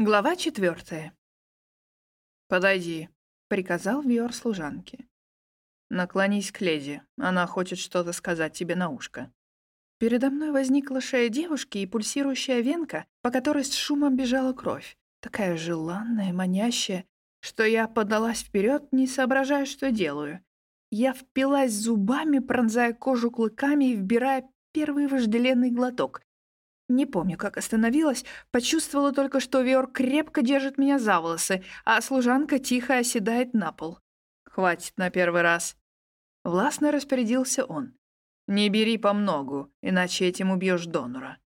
Глава четвертая. «Подойди», — приказал Виор служанке. «Наклонись к леди, она хочет что-то сказать тебе на ушко». Передо мной возникла шея девушки и пульсирующая венка, по которой с шумом бежала кровь, такая желанная, манящая, что я подалась вперед, не соображая, что делаю. Я впилась зубами, пронзая кожу клыками и вбирая первый вожделенный глоток, не помню, как остановилась, почувствовала только, что Виор крепко держит меня за волосы, а служанка тихо оседает на пол. «Хватит на первый раз». Властно распорядился он. «Не бери по многу, иначе этим убьешь донора.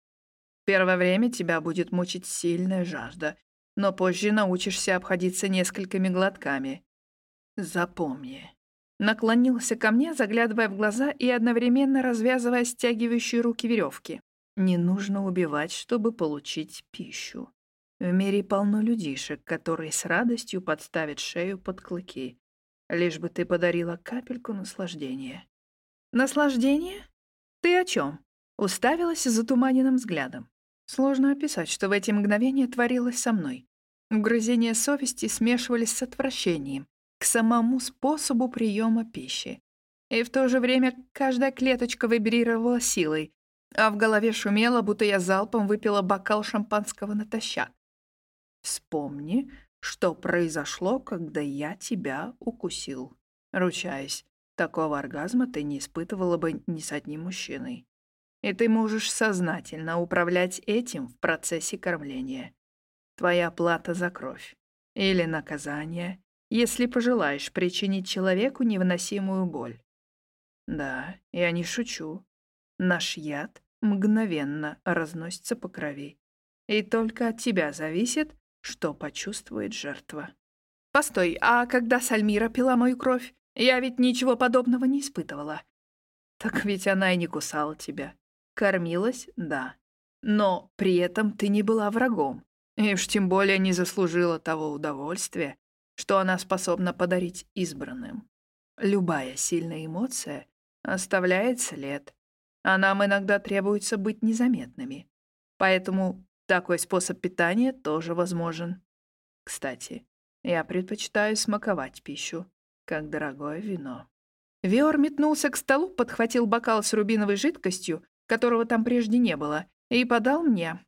Первое время тебя будет мучить сильная жажда, но позже научишься обходиться несколькими глотками. Запомни». Наклонился ко мне, заглядывая в глаза и одновременно развязывая стягивающие руки веревки. Не нужно убивать, чтобы получить пищу. В мире полно людишек, которые с радостью подставят шею под клыки, лишь бы ты подарила капельку наслаждения. Наслаждение? Ты о чем? Уставилась затуманенным взглядом. Сложно описать, что в эти мгновения творилось со мной. Угрызения совести смешивались с отвращением к самому способу приема пищи. И в то же время каждая клеточка вибрировала силой, а в голове шумело, будто я залпом выпила бокал шампанского натощак. Вспомни, что произошло, когда я тебя укусил. Ручаюсь, такого оргазма ты не испытывала бы ни с одним мужчиной. И ты можешь сознательно управлять этим в процессе кормления. Твоя плата за кровь. Или наказание, если пожелаешь причинить человеку невыносимую боль. Да, я не шучу. Наш яд мгновенно разносится по крови. И только от тебя зависит, что почувствует жертва. Постой, а когда Сальмира пила мою кровь, я ведь ничего подобного не испытывала. Так ведь она и не кусала тебя. Кормилась, да. Но при этом ты не была врагом. И уж тем более не заслужила того удовольствия, что она способна подарить избранным. Любая сильная эмоция оставляет след, а нам иногда требуется быть незаметными. Поэтому такой способ питания тоже возможен. Кстати, я предпочитаю смаковать пищу, как дорогое вино. Виор метнулся к столу, подхватил бокал с рубиновой жидкостью, которого там прежде не было, и подал мне.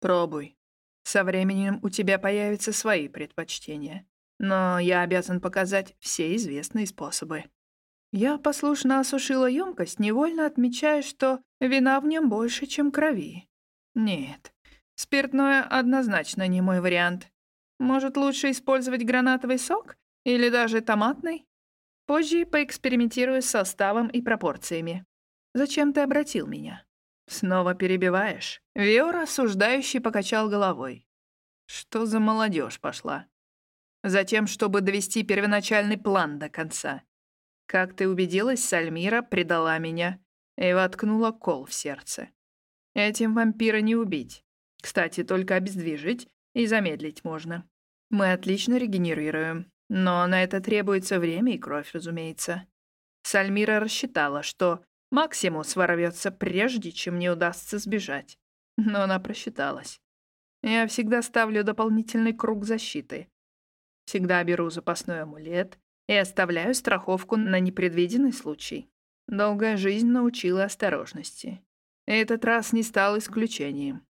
«Пробуй. Со временем у тебя появятся свои предпочтения. Но я обязан показать все известные способы». Я послушно осушила емкость, невольно отмечая, что вина в нем больше, чем крови. Нет, спиртное однозначно не мой вариант. Может, лучше использовать гранатовый сок? Или даже томатный? Позже поэкспериментирую с составом и пропорциями. Зачем ты обратил меня? Снова перебиваешь? Виор осуждающий покачал головой. Что за молодежь пошла? Затем, чтобы довести первоначальный план до конца. Как ты убедилась, Сальмира предала меня и воткнула кол в сердце. Этим вампира не убить. Кстати, только обездвижить и замедлить можно. Мы отлично регенерируем, но на это требуется время и кровь, разумеется. Сальмира рассчитала, что Максимус ворвется прежде, чем мне удастся сбежать. Но она просчиталась. Я всегда ставлю дополнительный круг защиты. Всегда беру запасной амулет и оставляю страховку на непредвиденный случай. Долгая жизнь научила осторожности. Этот раз не стал исключением.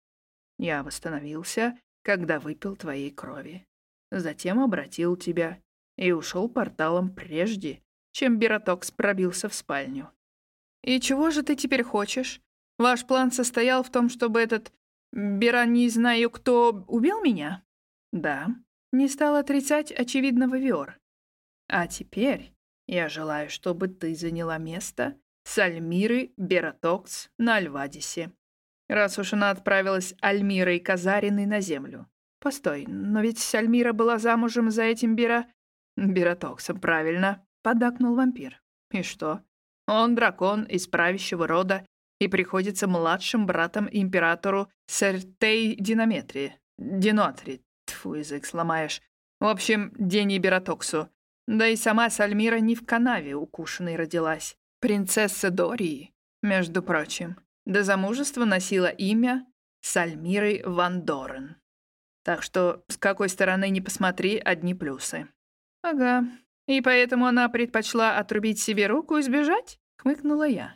Я восстановился, когда выпил твоей крови. Затем обратил тебя и ушел порталом прежде, чем Бератокс пробился в спальню. «И чего же ты теперь хочешь? Ваш план состоял в том, чтобы этот Бера не знаю кто убил меня?» «Да», — не стал отрицать очевидного Виор. А теперь я желаю, чтобы ты заняла место Сальмиры Бератокс на Альвадисе. Раз уж она отправилась Альмирой Казариной на землю. Постой, но ведь Сальмира была замужем за этим Бера... Бератоксом, правильно, подакнул вампир. И что? Он дракон из правящего рода и приходится младшим братом императору Сертей Динаметрии. Динотри. Тьфу, язык сломаешь. В общем, Дени Бератоксу. Да и сама Сальмира не в канаве укушенной родилась. Принцесса Дории, между прочим, до замужества носила имя Сальмиры Ван Дорен. Так что с какой стороны ни посмотри, одни плюсы. Ага. И поэтому она предпочла отрубить себе руку и сбежать? Хмыкнула я.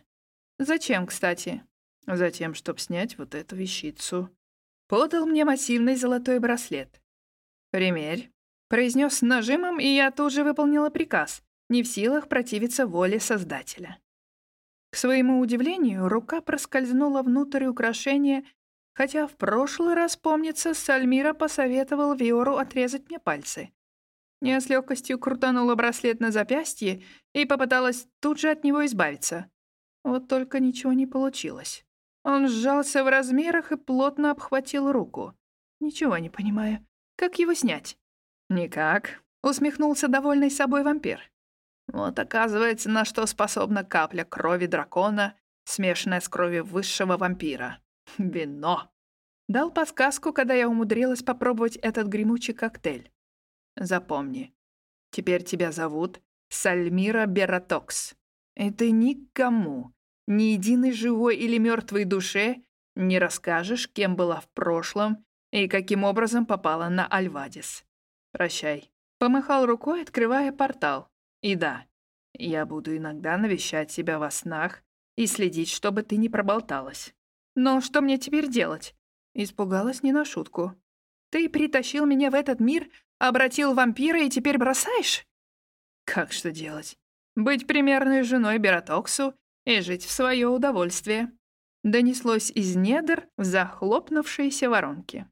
Зачем, кстати? Затем, чтобы снять вот эту вещицу. Подал мне массивный золотой браслет. «Примерь», — произнес с нажимом, и я тут же выполнила приказ, не в силах противиться воле Создателя. К своему удивлению, рука проскользнула внутрь украшения, хотя в прошлый раз, помнится, Сальмира посоветовал Виору отрезать мне пальцы. Я с легкостью крутанула браслет на запястье и попыталась тут же от него избавиться. Вот только ничего не получилось. Он сжался в размерах и плотно обхватил руку. Ничего не понимаю. Как его снять? Никак, усмехнулся довольный собой вампир. Вот оказывается, на что способна капля крови дракона, смешанная с кровью высшего вампира. Вино. Дал подсказку, когда я умудрилась попробовать этот гремучий коктейль. Запомни, теперь тебя зовут Сальмира Бератокс. И ты никому, ни единой живой или мертвой душе не расскажешь, кем была в прошлом и каким образом попала на Альвадис. Прощай. Помахал рукой, открывая портал. И да, я буду иногда навещать тебя во снах и следить, чтобы ты не проболталась. Но что мне теперь делать? Испугалась не на шутку. Ты притащил меня в этот мир, обратил вампира и теперь бросаешь? Как что делать? Быть примерной женой Бератоксу и жить в свое удовольствие. Донеслось из недр захлопнувшиеся воронки.